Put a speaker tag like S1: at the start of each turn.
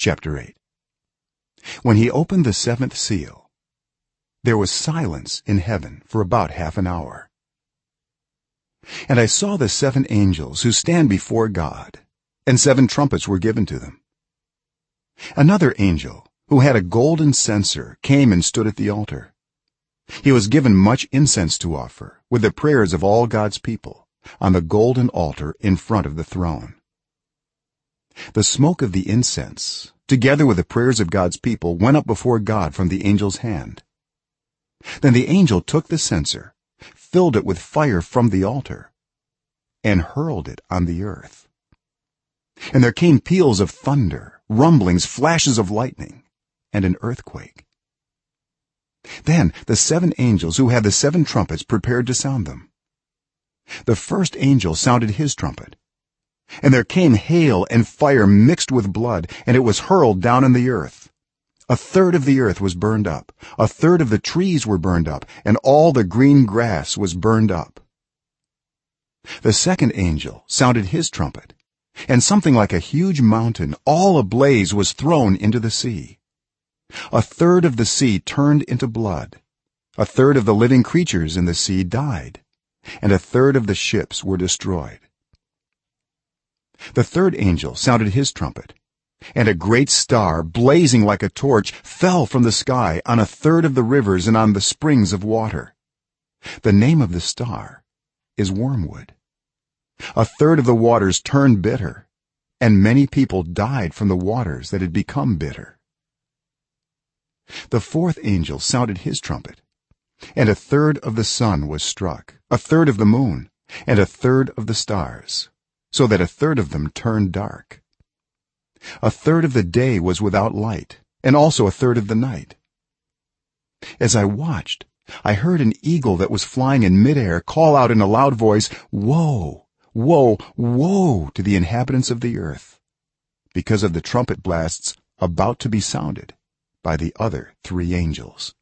S1: chapter 8 when he opened the seventh seal there was silence in heaven for about half an hour. And i saw the seven angels who stand before god and seven trumpets were given to them. Another angel who had a golden censer came and stood at the altar. He was given much incense to offer with the prayers of all god's people on the golden altar in front of the throne the smoke of the incense together with the prayers of god's people went up before god from the angel's hand. Then the angel took the censer filled it with fire from the altar and hurled it on the earth. And there came peals of thunder rumblings flashes of lightning and an earthquake. Then the seven angels who had the seven trumpets prepared to sound them. The first angel sounded his trumpet and there came hail and fire mixed with blood and it was hurled down on the earth. A third of the earth was burned up. A third of the trees were burned up and all the green grass was burned up. The second angel sounded his trumpet and something like a huge mountain all ablaze was thrown into the sea. A third of the sea turned into blood. A third of the living creatures in the sea died and a third of the ships were destroyed the third angel sounded his trumpet and a great star blazing like a torch fell from the sky on a third of the rivers and on the springs of water. The name of the star is wormwood. A third of the waters turned bitter and many people died from the waters that had become bitter. The fourth angel sounded his trumpet and a third of the sun was struck a third of the moon and a third of the stars so that a third of them turned dark. A third of the day was without light and also a third of the night. As i watched i heard an eagle that was flying in midair call out in a loud voice woe woe woe to the inhabitants of the earth because of the trumpet blasts about to be sounded by the other 3 angels